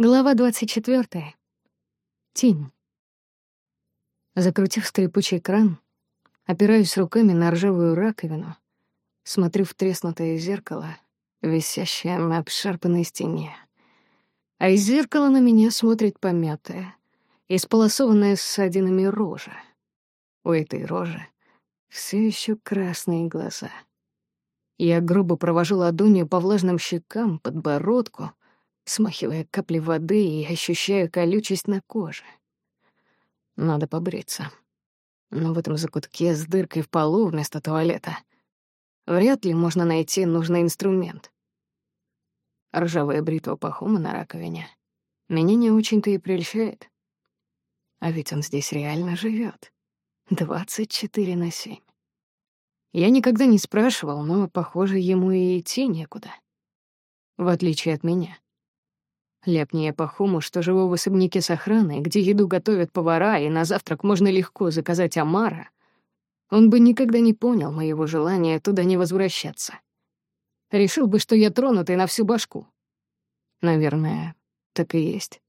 Глава 24. Тим. Закрутив скрипучий кран, опираюсь руками на ржавую раковину, смотрю в треснутое зеркало, висящее на обшарпанной стене. А из зеркала на меня смотрит помятая, исполосованная ссадинами рожа. У этой рожи все еще красные глаза. Я грубо провожу ладонью по влажным щекам, подбородку, смахивая капли воды и ощущая колючесть на коже. Надо побриться. Но в этом закутке с дыркой в полу вместо туалета вряд ли можно найти нужный инструмент. Ржавая бритва Пахома на раковине меня не очень-то и прельщает. А ведь он здесь реально живет. 24 на 7. Я никогда не спрашивал, но, похоже, ему и идти некуда. В отличие от меня. Ляпни я Пахому, что живу в особняке с охраной, где еду готовят повара, и на завтрак можно легко заказать омара, он бы никогда не понял моего желания туда не возвращаться. Решил бы, что я тронутый на всю башку. Наверное, так и есть.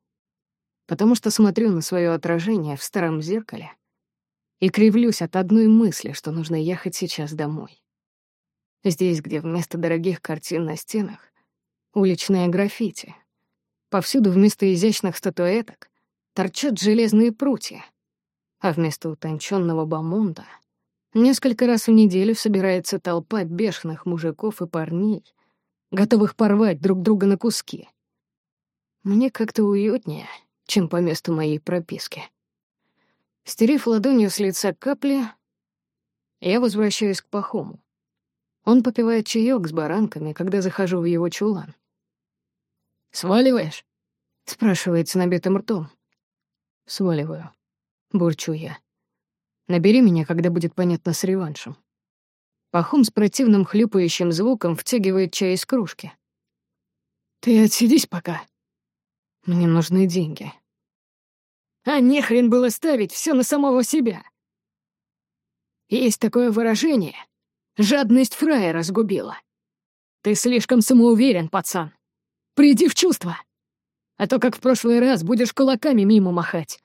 Потому что смотрю на свое отражение в старом зеркале и кривлюсь от одной мысли, что нужно ехать сейчас домой. Здесь, где вместо дорогих картин на стенах — уличное граффити — Повсюду вместо изящных статуэток торчат железные прутья, а вместо утонченного бомонда несколько раз в неделю собирается толпа бешеных мужиков и парней, готовых порвать друг друга на куски. Мне как-то уютнее, чем по месту моей прописки. Стерев ладонью с лица капли, я возвращаюсь к Пахому. Он попивает чаек с баранками, когда захожу в его чулан. «Сваливаешь?» — спрашивает с набитым ртом. «Сваливаю», — бурчу я. «Набери меня, когда будет понятно с реваншем». Пахом с противным хлюпающим звуком втягивает чай из кружки. «Ты отсидись пока. Мне нужны деньги». «А нехрен было ставить все на самого себя!» Есть такое выражение — жадность фрая разгубила. Ты слишком самоуверен, пацан. Приди в чувство, а то, как в прошлый раз, будешь кулаками мимо махать.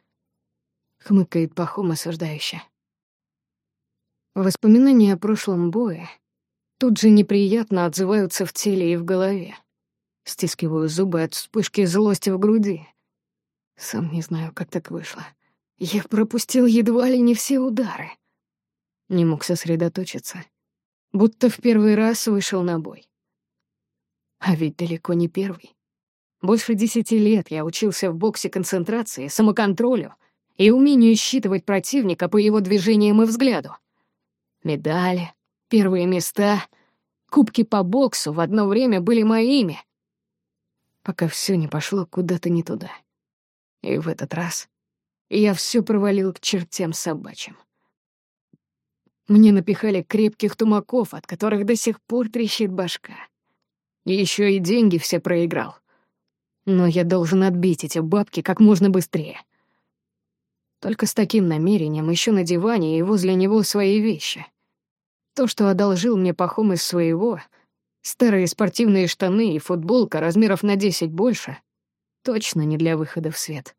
Хмыкает Пахом осуждающе. Воспоминания о прошлом бое тут же неприятно отзываются в теле и в голове. Стискиваю зубы от вспышки злости в груди. Сам не знаю, как так вышло. Я пропустил едва ли не все удары. Не мог сосредоточиться. Будто в первый раз вышел на бой. А ведь далеко не первый. Больше десяти лет я учился в боксе концентрации, самоконтролю и умению считывать противника по его движениям и взгляду. Медали, первые места, кубки по боксу в одно время были моими, пока все не пошло куда-то не туда. И в этот раз я все провалил к чертям собачьим. Мне напихали крепких тумаков, от которых до сих пор трещит башка. Еще и деньги все проиграл. Но я должен отбить эти бабки как можно быстрее. Только с таким намерением еще на диване и возле него свои вещи. То, что одолжил мне Пахом из своего, старые спортивные штаны и футболка размеров на десять больше, точно не для выхода в свет.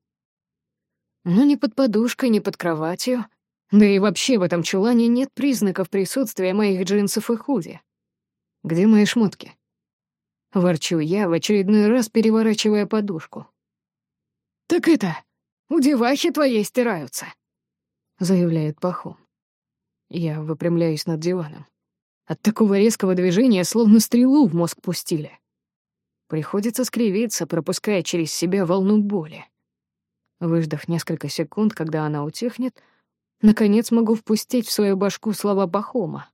Но ни под подушкой, ни под кроватью, да и вообще в этом чулане нет признаков присутствия моих джинсов и худи. Где мои шмотки? Ворчу я, в очередной раз переворачивая подушку. «Так это, у девахи твоей стираются», — заявляет Пахом. Я выпрямляюсь над диваном. От такого резкого движения словно стрелу в мозг пустили. Приходится скривиться, пропуская через себя волну боли. Выждав несколько секунд, когда она утихнет, наконец могу впустить в свою башку слова Пахома.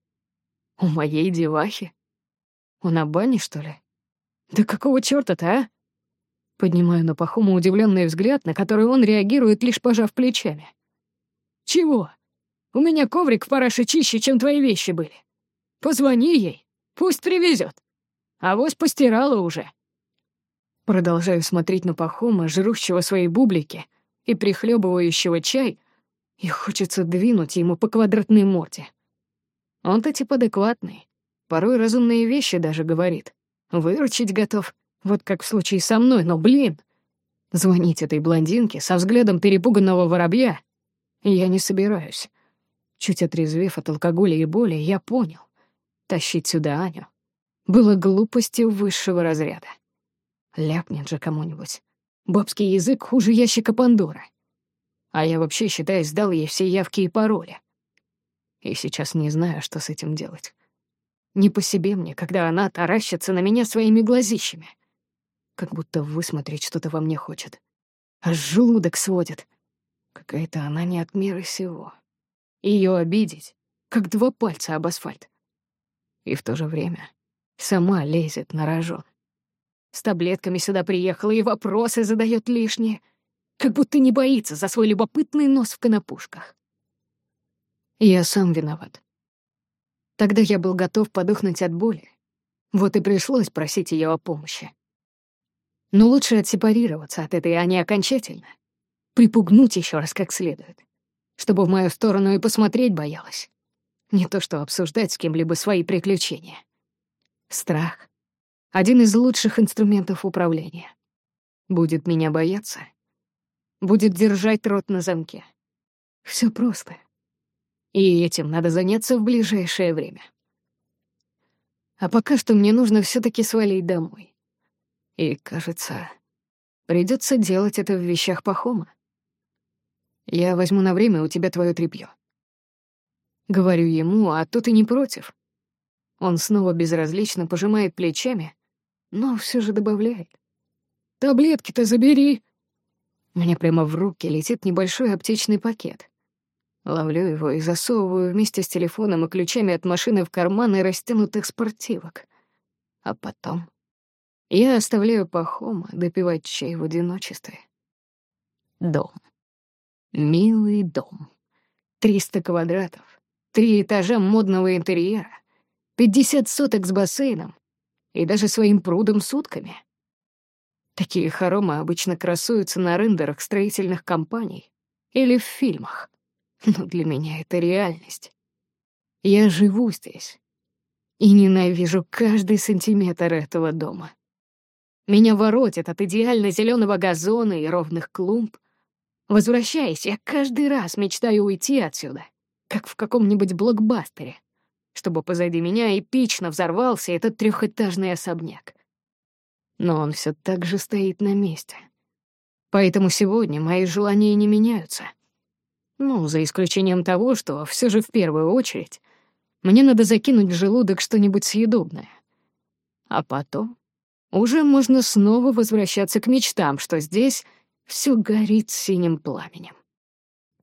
«У моей девахи? У на бане, что ли?» «Да какого чёрта-то, а?» Поднимаю на Пахома удивленный взгляд, на который он реагирует, лишь пожав плечами. «Чего? У меня коврик в параше чище, чем твои вещи были. Позвони ей, пусть привезет. А вось постирала уже». Продолжаю смотреть на Пахома, жрущего свои бублики и прихлебывающего чай, и хочется двинуть ему по квадратной морде. Он-то типа адекватный, порой разумные вещи даже говорит. Выручить готов, вот как в случае со мной, но, блин, Звонить этой блондинке со взглядом перепуганного воробья я не собираюсь. Чуть отрезвев от алкоголя и боли, я понял. Тащить сюда Аню было глупостью высшего разряда. Ляпнет же кому-нибудь. Бабский язык хуже ящика Пандоры. А я вообще, считаю, сдал ей все явки и пароли. И сейчас не знаю, что с этим делать. Не по себе мне, когда она таращится на меня своими глазищами. Как будто высмотреть что-то во мне хочет. Аж желудок сводит. Какая-то она не от мира сего. Ее обидеть, как два пальца об асфальт. И в то же время сама лезет на рожон. С таблетками сюда приехала и вопросы задает лишние, как будто не боится за свой любопытный нос в конопушках. Я сам виноват. Тогда я был готов подохнуть от боли. Вот и пришлось просить ее о помощи. Но лучше отсепарироваться от этой Ани окончательно. Припугнуть еще раз как следует. Чтобы в мою сторону и посмотреть боялась. Не то что обсуждать с кем-либо свои приключения. Страх — один из лучших инструментов управления. Будет меня бояться, будет держать рот на замке. Все просто. И этим надо заняться в ближайшее время. А пока что мне нужно все таки свалить домой. И, кажется, придется делать это в вещах Пахома. Я возьму на время у тебя твое тряпье. Говорю ему, а тот и не против. Он снова безразлично пожимает плечами, но все же добавляет. «Таблетки-то забери!» Мне прямо в руки летит небольшой аптечный пакет. Ловлю его и засовываю вместе с телефоном и ключами от машины в карманы растянутых спортивок. А потом я оставляю Пахома допивать чай в одиночестве. Дом. Милый дом. Триста квадратов. Три этажа модного интерьера. Пятьдесят соток с бассейном. И даже своим прудом сутками. Такие хоромы обычно красуются на рендерах строительных компаний или в фильмах но для меня это реальность. Я живу здесь и ненавижу каждый сантиметр этого дома. Меня воротит от идеально зеленого газона и ровных клумб. Возвращаясь, я каждый раз мечтаю уйти отсюда, как в каком-нибудь блокбастере, чтобы позади меня эпично взорвался этот трехэтажный особняк. Но он все так же стоит на месте. Поэтому сегодня мои желания не меняются — ну, за исключением того, что все же в первую очередь мне надо закинуть в желудок что-нибудь съедобное. А потом уже можно снова возвращаться к мечтам, что здесь все горит синим пламенем.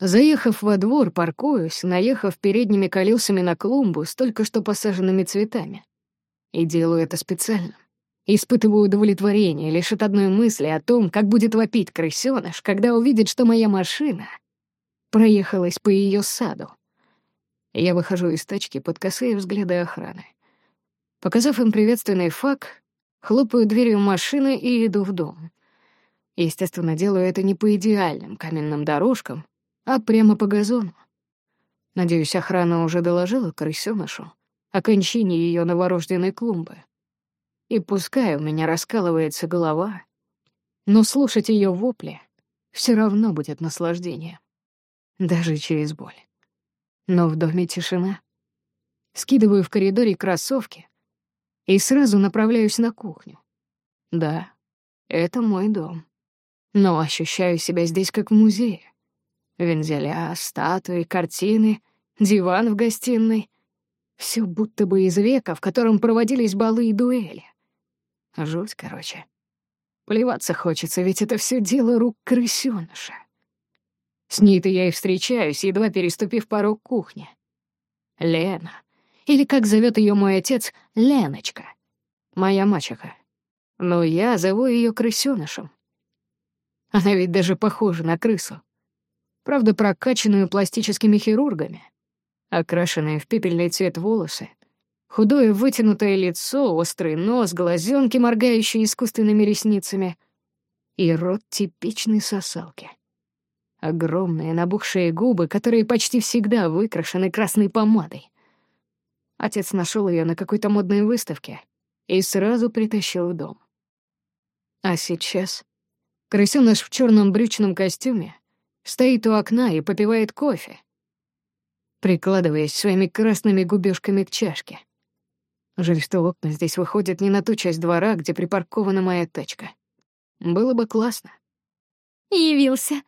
Заехав во двор, паркуюсь, наехав передними колесами на клумбу с только что посаженными цветами. И делаю это специально. Испытываю удовлетворение лишь от одной мысли о том, как будет вопить крысёныш, когда увидит, что моя машина проехалась по ее саду. Я выхожу из тачки под косые взгляды охраны. Показав им приветственный фак, хлопаю дверью машины и иду в дом. Естественно, делаю это не по идеальным каменным дорожкам, а прямо по газону. Надеюсь, охрана уже доложила крысёнышу о кончине ее новорожденной клумбы. И пускай у меня раскалывается голова, но слушать ее вопли все равно будет наслаждением даже через боль. Но в доме тишина. Скидываю в коридоре кроссовки и сразу направляюсь на кухню. Да, это мой дом. Но ощущаю себя здесь как в музее. Вензеля, статуи, картины, диван в гостиной. Все будто бы из века, в котором проводились балы и дуэли. Жуть, короче. Плеваться хочется, ведь это все дело рук крысёныша. С ней-то я и встречаюсь, едва переступив порог кухни. Лена. Или, как зовет ее мой отец, Леночка. Моя мачеха. Но я зову ее крысёнышем. Она ведь даже похожа на крысу. Правда, прокачанную пластическими хирургами. Окрашенные в пепельный цвет волосы. Худое вытянутое лицо, острый нос, глазенки, моргающие искусственными ресницами. И рот типичной сосалки. Огромные набухшие губы, которые почти всегда выкрашены красной помадой. Отец нашел ее на какой-то модной выставке и сразу притащил в дом. А сейчас Крысёныш в черном брючном костюме стоит у окна и попивает кофе, прикладываясь своими красными губёшками к чашке. Жаль, что окна здесь выходят не на ту часть двора, где припаркована моя тачка. Было бы классно. «Явился», —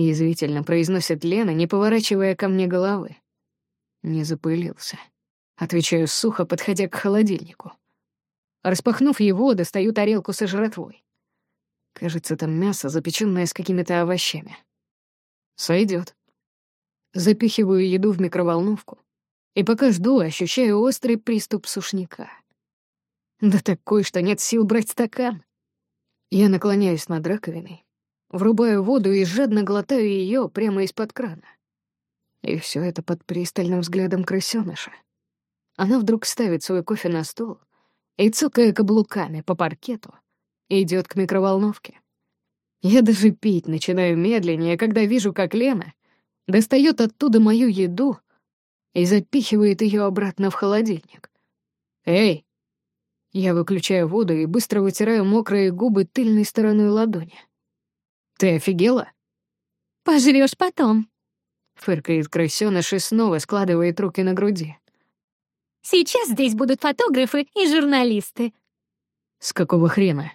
язвительно произносит Лена, не поворачивая ко мне головы. Не запылился. Отвечаю сухо, подходя к холодильнику. Распахнув его, достаю тарелку со жратвой. Кажется, там мясо, запечённое с какими-то овощами. Сойдёт. Запихиваю еду в микроволновку. И пока жду, ощущаю острый приступ сушняка. Да такой, что нет сил брать стакан. Я наклоняюсь над раковиной, врубаю воду и жадно глотаю её прямо из-под крана. И всё это под пристальным взглядом крысёныша. Она вдруг ставит свой кофе на стол и, цокая каблуками по паркету, идёт к микроволновке. Я даже пить начинаю медленнее, когда вижу, как Лена достает оттуда мою еду и запихивает ее обратно в холодильник. «Эй!» Я выключаю воду и быстро вытираю мокрые губы тыльной стороной ладони. «Ты офигела?» «Пожрёшь потом», — фыркает крысёныш и снова складывает руки на груди. «Сейчас здесь будут фотографы и журналисты». «С какого хрена?»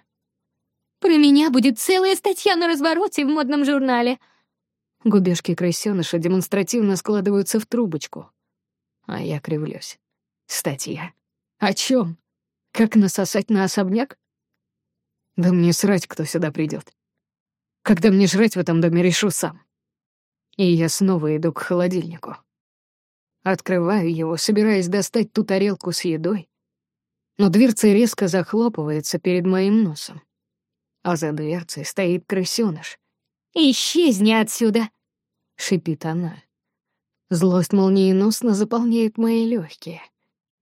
«Про меня будет целая статья на развороте в модном журнале», Губежки крысёныша демонстративно складываются в трубочку. А я кривлюсь. Статья. О чем? Как насосать на особняк? Да мне срать, кто сюда придет. Когда мне жрать в этом доме, решу сам. И я снова иду к холодильнику. Открываю его, собираясь достать ту тарелку с едой. Но дверца резко захлопывается перед моим носом. А за дверцей стоит крысёныш. «Исчезни отсюда!» — шипит она. Злость молниеносно заполняет мои легкие.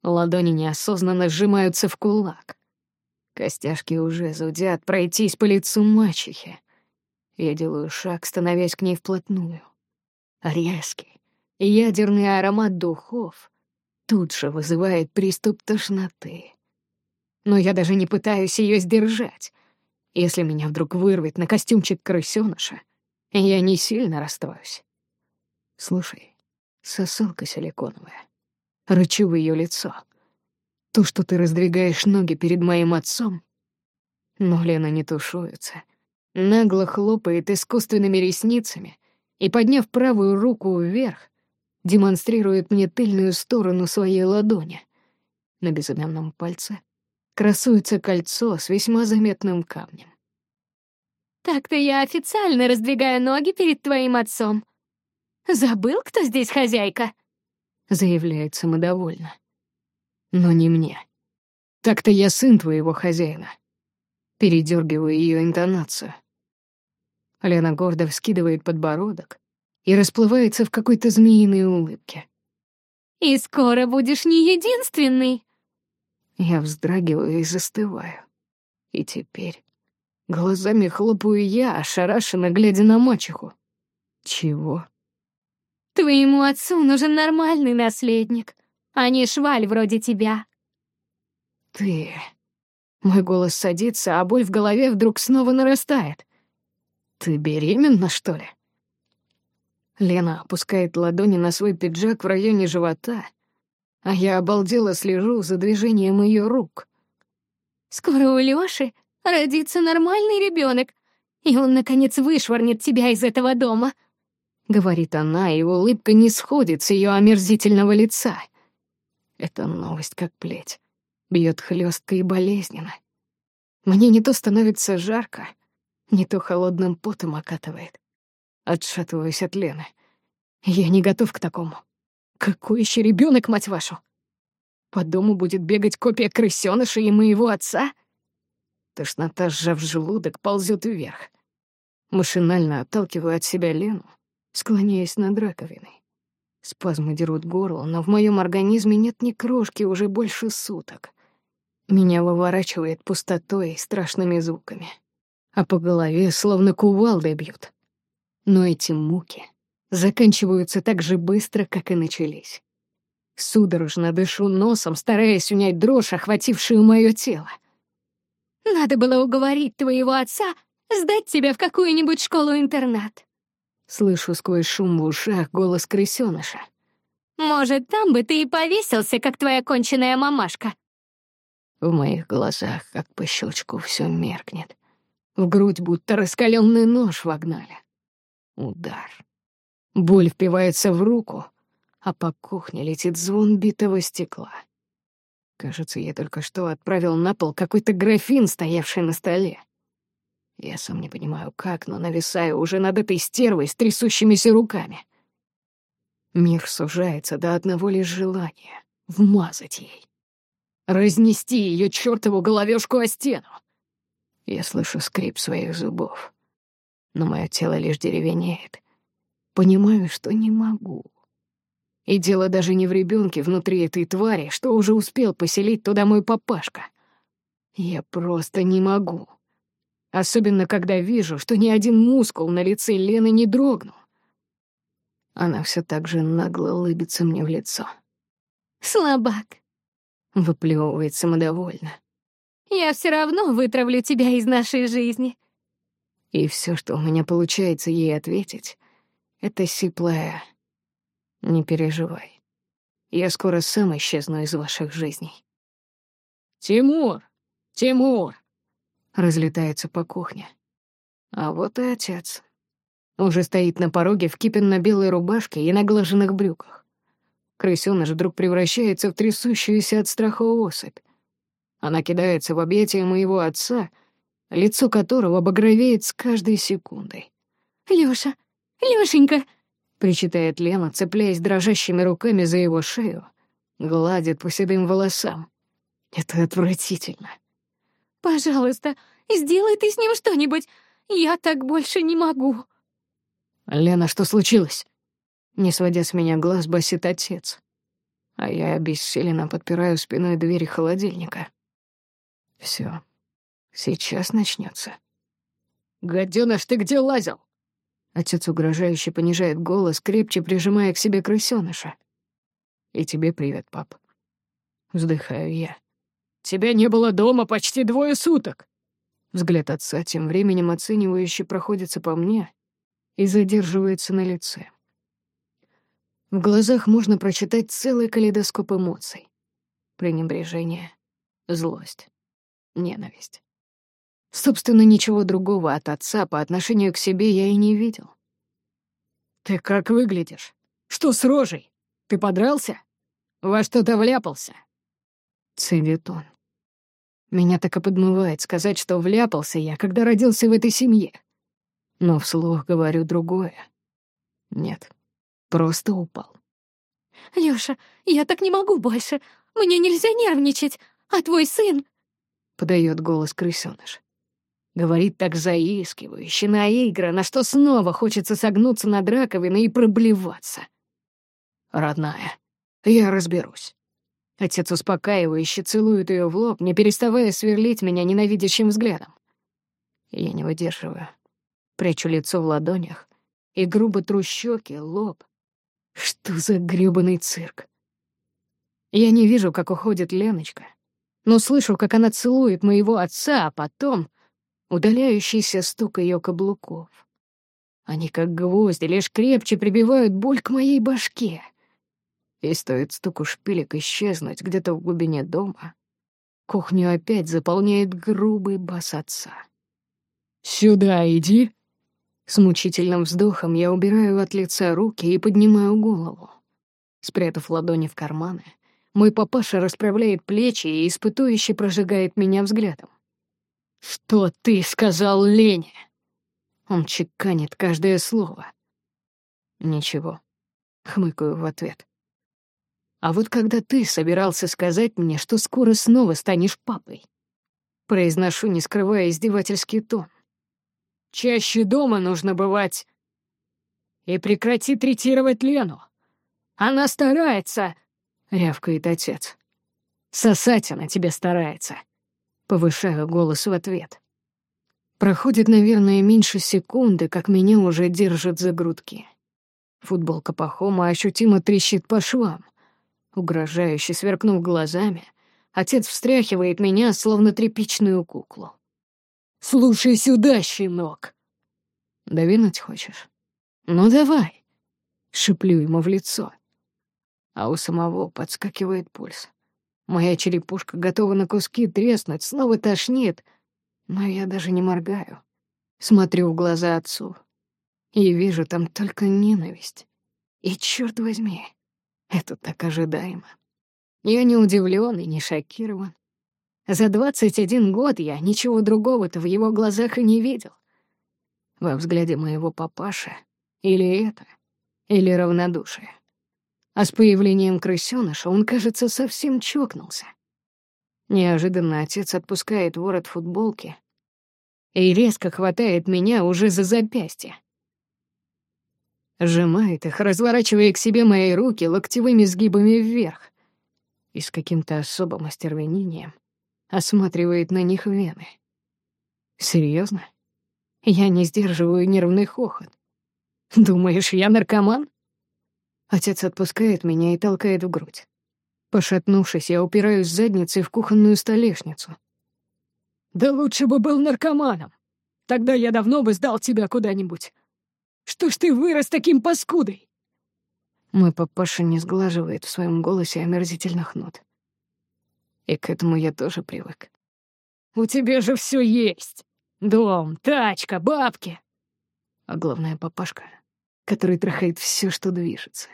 Ладони неосознанно сжимаются в кулак. Костяшки уже зудят пройтись по лицу мачехи. Я делаю шаг, становясь к ней вплотную. Резкий, ядерный аромат духов тут же вызывает приступ тошноты. Но я даже не пытаюсь ее сдержать. Если меня вдруг вырвет на костюмчик крысёныша, я не сильно расстроюсь. Слушай, сосалка силиконовая. Рычу в её лицо. То, что ты раздвигаешь ноги перед моим отцом. Но Лена не тушуется. Нагло хлопает искусственными ресницами и, подняв правую руку вверх, демонстрирует мне тыльную сторону своей ладони. На безымянном пальце красуется кольцо с весьма заметным камнем. «Так-то я официально раздвигаю ноги перед твоим отцом. Забыл, кто здесь хозяйка?» Заявляет самодовольно. Но не мне. Так-то я сын твоего хозяина. Передергиваю ее интонацию. Лена гордо вскидывает подбородок и расплывается в какой-то змеиной улыбке. «И скоро будешь не единственный!» Я вздрагиваю и застываю. И теперь глазами хлопаю я, ошарашенно глядя на мачеху. Чего? Твоему отцу нужен нормальный наследник, а не шваль вроде тебя. Ты... Мой голос садится, а боль в голове вдруг снова нарастает. Ты беременна, что ли? Лена опускает ладони на свой пиджак в районе живота — а я обалдело слежу за движением ее рук. «Скоро у Лёши родится нормальный ребенок, и он, наконец, вышвырнет тебя из этого дома», — говорит она, и улыбка не сходит с ее омерзительного лица. Эта новость как плеть, бьет хлестко и болезненно. Мне не то становится жарко, не то холодным потом окатывает. Отшатываюсь от Лены. Я не готов к такому. Какой еще ребенок, мать вашу? По дому будет бегать копия крысёныша и моего отца? Тошнота, сжав желудок, ползет вверх. Машинально отталкиваю от себя Лену, склоняясь над раковиной. Спазмы дерут горло, но в моем организме нет ни крошки уже больше суток. Меня выворачивает пустотой и страшными звуками. А по голове словно кувалдой бьют. Но эти муки заканчиваются так же быстро, как и начались. Судорожно дышу носом, стараясь унять дрожь, охватившую мое тело. «Надо было уговорить твоего отца Сдать тебя в какую-нибудь школу-интернат. Слышу сквозь шум в ушах голос крысёныша. Может, там бы ты и повесился, как твоя конченная мамашка. В моих глазах, как по щелчку, все меркнет. В грудь будто раскаленный нож вогнали. Удар. Боль впивается в руку, а по кухне летит звон битого стекла. Кажется, я только что отправил на пол какой-то графин, стоявший на столе. Я сам не понимаю, как, но нависаю уже над этой стервой с трясущимися руками. Мир сужается до одного лишь желания — вмазать ей. Разнести ее чертову головешку о стену. Я слышу скрип своих зубов, но мое тело лишь деревенеет. Понимаю, что не могу. И дело даже не в ребенке внутри этой твари, что уже успел поселить туда мой папашка. Я просто не могу. Особенно, когда вижу, что ни один мускул на лице Лены не дрогнул. Она все так же нагло улыбится мне в лицо. «Слабак», — выплевывает самодовольно. «Я все равно вытравлю тебя из нашей жизни». И все, что у меня получается ей ответить, — это сиплая «Не переживай. Я скоро сам исчезну из ваших жизней». «Тимур! Тимур!» — разлетается по кухне. А вот и отец. Уже стоит на пороге в кипенно-белой рубашке и наглаженных брюках. Крысёныш вдруг превращается в трясущуюся от страха особь. Она кидается в объятия моего отца, лицо которого багровеет с каждой секундой. «Лёша! Лёшенька!» — причитает Лена, цепляясь дрожащими руками за его шею, гладит по седым волосам. Это отвратительно. «Пожалуйста, сделай ты с ним что-нибудь. Я так больше не могу». «Лена, что случилось?» Не сводя с меня глаз, басит отец. А я обессиленно подпираю спиной двери холодильника. Все, сейчас начнется. «Гадёныш, ты где лазил?» Отец угрожающе понижает голос, крепче прижимая к себе крысёныша. «И тебе привет, пап». Вздыхаю я. «Тебя не было дома почти двое суток!» Взгляд отца тем временем оценивающе проходится по мне и задерживается на лице. В глазах можно прочитать целый калейдоскоп эмоций. Пренебрежение, злость, ненависть. Собственно, ничего другого от отца по отношению к себе я и не видел. «Ты как выглядишь? Что с рожей? Ты подрался? Во что-то вляпался?» Цедит он. Меня так и подмывает сказать, что вляпался я, когда родился в этой семье. Но вслух говорю другое. Нет, просто упал. «Лёша, я так не могу больше. Мне нельзя нервничать. А твой сын...» — подает голос крысёныш. Говорит так заискивающе, наигранно, что снова хочется согнуться над раковиной и проблеваться. «Родная, я разберусь». Отец успокаивающе целует ее в лоб, не переставая сверлить меня ненавидящим взглядом. Я не выдерживаю. Прячу лицо в ладонях и грубо тру щеки, лоб. Что за грёбаный цирк? Я не вижу, как уходит Леночка, но слышу, как она целует моего отца, а потом удаляющийся стук ее каблуков. Они, как гвозди, лишь крепче прибивают боль к моей башке. И стоит стуку шпилек исчезнуть где-то в глубине дома, кухню опять заполняет грубый бас отца. «Сюда иди!» С мучительным вздохом я убираю от лица руки и поднимаю голову. Спрятав ладони в карманы, мой папаша расправляет плечи и испытующе прожигает меня взглядом. «Что ты сказал Лене?» Он чеканит каждое слово. «Ничего», — хмыкаю в ответ. «А вот когда ты собирался сказать мне, что скоро снова станешь папой?» Произношу, не скрывая издевательский тон. «Чаще дома нужно бывать. И прекрати третировать Лену. Она старается!» — рявкает отец. «Сосать она тебе старается». Повышаю голос в ответ. Проходит, наверное, меньше секунды, как меня уже держат за грудки. Футболка Пахома ощутимо трещит по швам. Угрожающе сверкнув глазами, отец встряхивает меня, словно тряпичную куклу. Слушай сюда, щенок!» «Довинуть хочешь? Ну давай!» Шиплю ему в лицо. А у самого подскакивает пульс. Моя черепушка готова на куски треснуть, снова тошнит, но я даже не моргаю. Смотрю в глаза отцу и вижу там только ненависть. И, черт возьми, это так ожидаемо. Я не удивлен и не шокирован. За двадцать один год я ничего другого-то в его глазах и не видел. Во взгляде моего папаши или это, или равнодушие. А с появлением крысёныша он, кажется, совсем чокнулся. Неожиданно отец отпускает ворот футболки и резко хватает меня уже за запястье. Сжимает их, разворачивая к себе мои руки локтевыми сгибами вверх и с каким-то особым остервенением осматривает на них вены. Серьезно? Я не сдерживаю нервный хохот. Думаешь, я наркоман? Отец отпускает меня и толкает в грудь. Пошатнувшись, я упираюсь задницей в кухонную столешницу. «Да лучше бы был наркоманом. Тогда я давно бы сдал тебя куда-нибудь. Что ж ты вырос таким паскудой?» Мой папаша не сглаживает в своем голосе омерзительных нот. И к этому я тоже привык. «У тебя же все есть. Дом, тачка, бабки. А главное, папашка, который трахает все, что движется.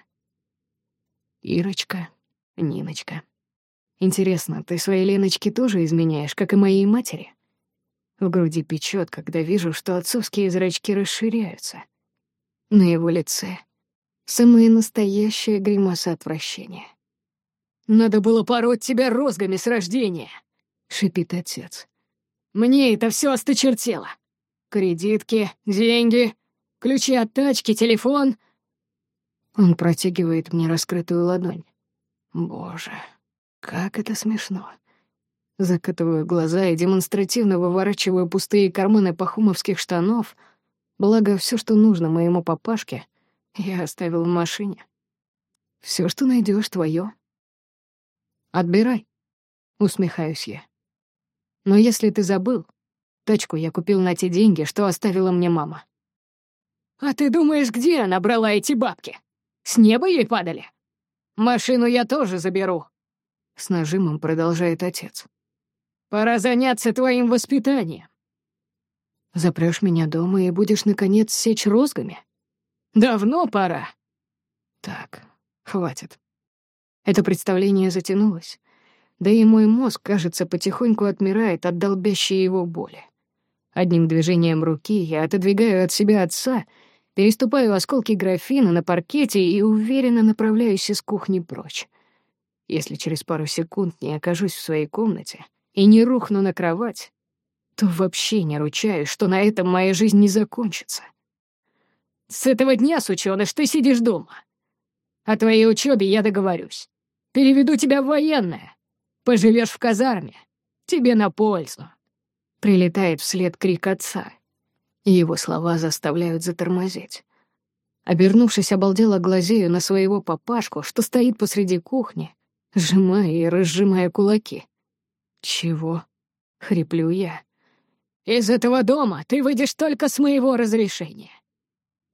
Ирочка, Ниночка. Интересно, ты своей Леночке тоже изменяешь, как и моей матери? В груди печет, когда вижу, что отцовские зрачки расширяются. На его лице самая настоящая гримаса отвращения. «Надо было пороть тебя розгами с рождения», — шипит отец. «Мне это все осточертело. Кредитки, деньги, ключи от тачки, телефон. Он протягивает мне раскрытую ладонь. Боже, как это смешно. Закатываю глаза и демонстративно выворачиваю пустые карманы пахумовских штанов, благо все, что нужно моему папашке, я оставил в машине. Все, что найдешь, твое. Отбирай, усмехаюсь я. Но если ты забыл, тачку я купил на те деньги, что оставила мне мама. А ты думаешь, где она брала эти бабки? С неба ей падали? Машину я тоже заберу. С нажимом продолжает отец. Пора заняться твоим воспитанием. Запрёшь меня дома и будешь, наконец, сечь розгами? Давно пора. Так, хватит. Это представление затянулось. Да и мой мозг, кажется, потихоньку отмирает от долбящей его боли. Одним движением руки я отодвигаю от себя отца — Переступаю осколки графина на паркете и уверенно направляюсь из кухни прочь. Если через пару секунд не окажусь в своей комнате и не рухну на кровать, то вообще не ручаюсь, что на этом моя жизнь не закончится. С этого дня, сучёныш, ты сидишь дома. О твоей учебе я договорюсь. Переведу тебя в военное. Поживешь в казарме. Тебе на пользу. Прилетает вслед крик отца и его слова заставляют затормозить. Обернувшись, обалдела глазею на своего папашку, что стоит посреди кухни, сжимая и разжимая кулаки. «Чего?» — хриплю я. «Из этого дома ты выйдешь только с моего разрешения».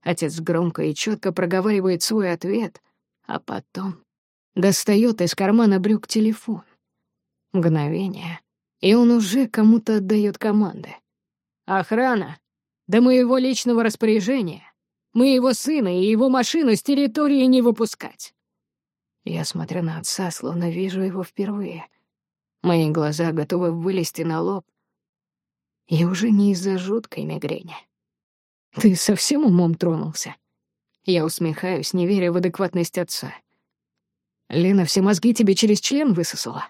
Отец громко и четко проговаривает свой ответ, а потом достает из кармана брюк телефон. Мгновение, и он уже кому-то отдает команды. «Охрана! До моего личного распоряжения моего сына и его машину с территории не выпускать. Я смотрю на отца, словно вижу его впервые. Мои глаза готовы вылезти на лоб. И уже не из-за жуткой мигрени. Ты совсем умом тронулся? Я усмехаюсь, не веря в адекватность отца. Лена все мозги тебе через член высосала.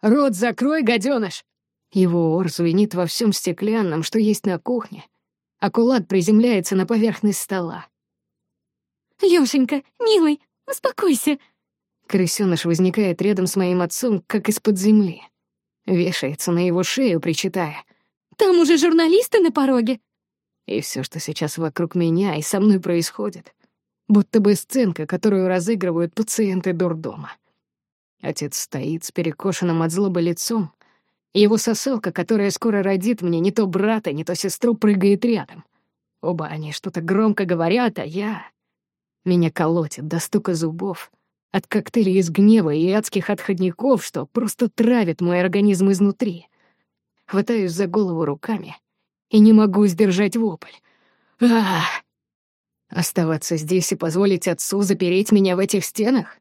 «Рот закрой, гаденыш!» Его ор звенит во всем стеклянном, что есть на кухне, а кулак приземляется на поверхность стола. «Лёшенька, милый, успокойся!» Крысёныш возникает рядом с моим отцом, как из-под земли. Вешается на его шею, причитая. «Там уже журналисты на пороге!» И все, что сейчас вокруг меня и со мной происходит, будто бы сценка, которую разыгрывают пациенты дурдома. Отец стоит с перекошенным от злобы лицом, Его сосалка, которая скоро родит мне не то брата, не то сестру, прыгает рядом. Оба они что-то громко говорят, а я... Меня колотит до стука зубов, от коктейлей из гнева и адских отходников, что просто травит мой организм изнутри. Хватаюсь за голову руками и не могу сдержать вопль. Ах! Оставаться здесь и позволить отцу запереть меня в этих стенах?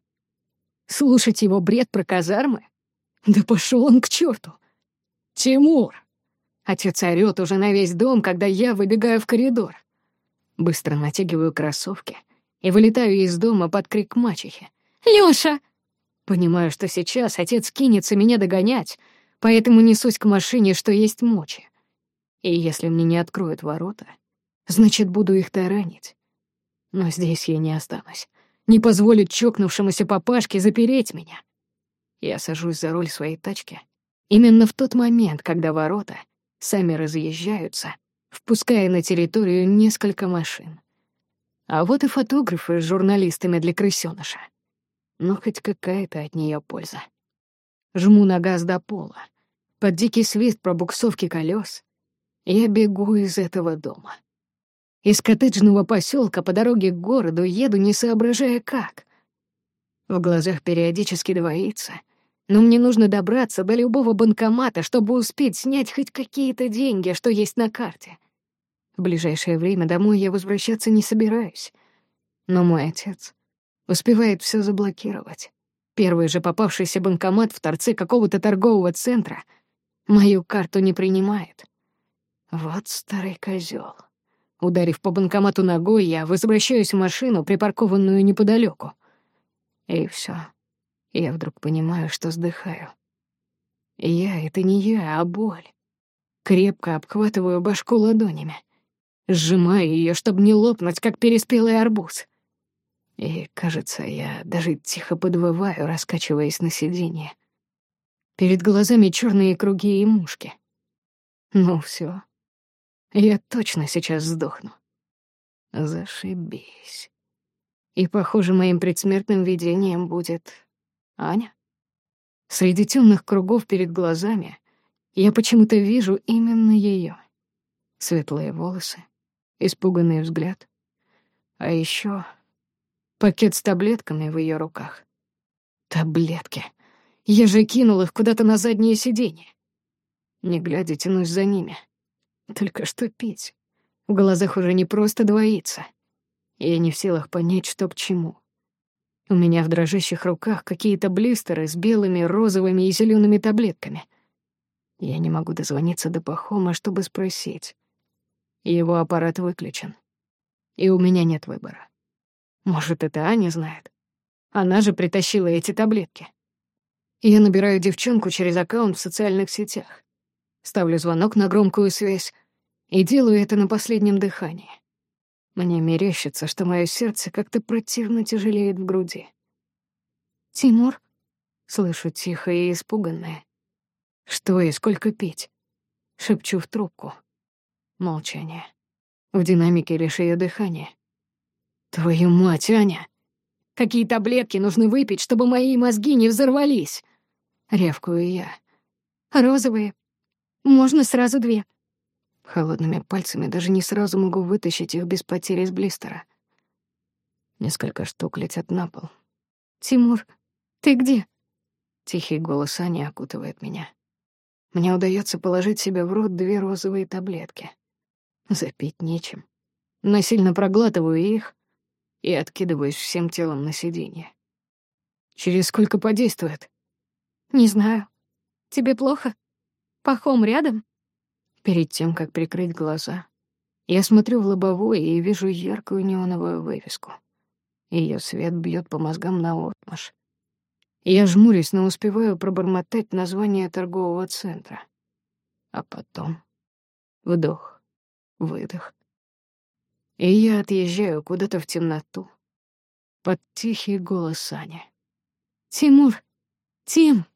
Слушать его бред про казармы? Да пошел он к черту! Тимур! Отец орёт уже на весь дом, когда я выбегаю в коридор. Быстро натягиваю кроссовки и вылетаю из дома под крик мачехи. «Лёша!» Понимаю, что сейчас отец кинется меня догонять, поэтому несусь к машине, что есть мочи. И если мне не откроют ворота, значит, буду их таранить. Но здесь я не останусь. Не позволит чокнувшемуся папашке запереть меня. Я сажусь за руль своей тачки именно в тот момент, когда ворота сами разъезжаются, впуская на территорию несколько машин. А вот и фотографы с журналистами для крысёныша. Но хоть какая-то от нее польза. Жму на газ до пола. Под дикий свист пробуксовки колес я бегу из этого дома. Из коттеджного поселка по дороге к городу еду, не соображая как. В глазах периодически двоится — но мне нужно добраться до любого банкомата, чтобы успеть снять хоть какие-то деньги, что есть на карте. В ближайшее время домой я возвращаться не собираюсь. Но мой отец успевает все заблокировать. Первый же попавшийся банкомат в торце какого-то торгового центра мою карту не принимает. Вот старый козел. Ударив по банкомату ногой, я возвращаюсь в машину, припаркованную неподалеку. И все. Я вдруг понимаю, что вздыхаю. Я — это не я, а боль. Крепко обхватываю башку ладонями. Сжимаю ее, чтобы не лопнуть, как переспелый арбуз. И, кажется, я даже тихо подвываю, раскачиваясь на сиденье. Перед глазами черные круги и мушки. Ну все, я точно сейчас сдохну. Зашибись. И, похоже, моим предсмертным видением будет Аня? Среди темных кругов перед глазами я почему-то вижу именно ее. Светлые волосы, испуганный взгляд. А еще пакет с таблетками в ее руках. Таблетки. Я же кинул их куда-то на заднее сиденье. Не глядя, тянусь за ними. Только что пить. В глазах уже не просто двоится. Я не в силах понять, что к чему. У меня в дрожащих руках какие-то блистеры с белыми, розовыми и зелеными таблетками. Я не могу дозвониться до Пахома, чтобы спросить. Его аппарат выключен. И у меня нет выбора. Может, это Аня знает? Она же притащила эти таблетки. Я набираю девчонку через аккаунт в социальных сетях. Ставлю звонок на громкую связь и делаю это на последнем дыхании. Мне мерещится, что мое сердце как-то противно тяжелеет в груди. «Тимур?» — слышу тихо и испуганное. «Что и сколько пить?» — шепчу в трубку. Молчание. В динамике лишь ее дыхание. «Твою мать, Аня! Какие таблетки нужно выпить, чтобы мои мозги не взорвались?» — ревкую я. «Розовые. Можно сразу две», Холодными пальцами даже не сразу могу вытащить их без потери из блистера. Несколько штук летят на пол. «Тимур, ты где?» Тихий голос Ани окутывает меня. Мне удается положить себе в рот две розовые таблетки. Запить нечем. Насильно проглатываю их и откидываюсь всем телом на сиденье. Через сколько подействует? Не знаю. Тебе плохо? Пахом рядом? Перед тем, как прикрыть глаза, я смотрю в лобовое и вижу яркую неоновую вывеску. Ее свет бьет по мозгам наотмашь. Я жмурюсь, но успеваю пробормотать название торгового центра. А потом вдох, выдох. И я отъезжаю куда-то в темноту под тихий голос Сани. «Тимур! Тим!»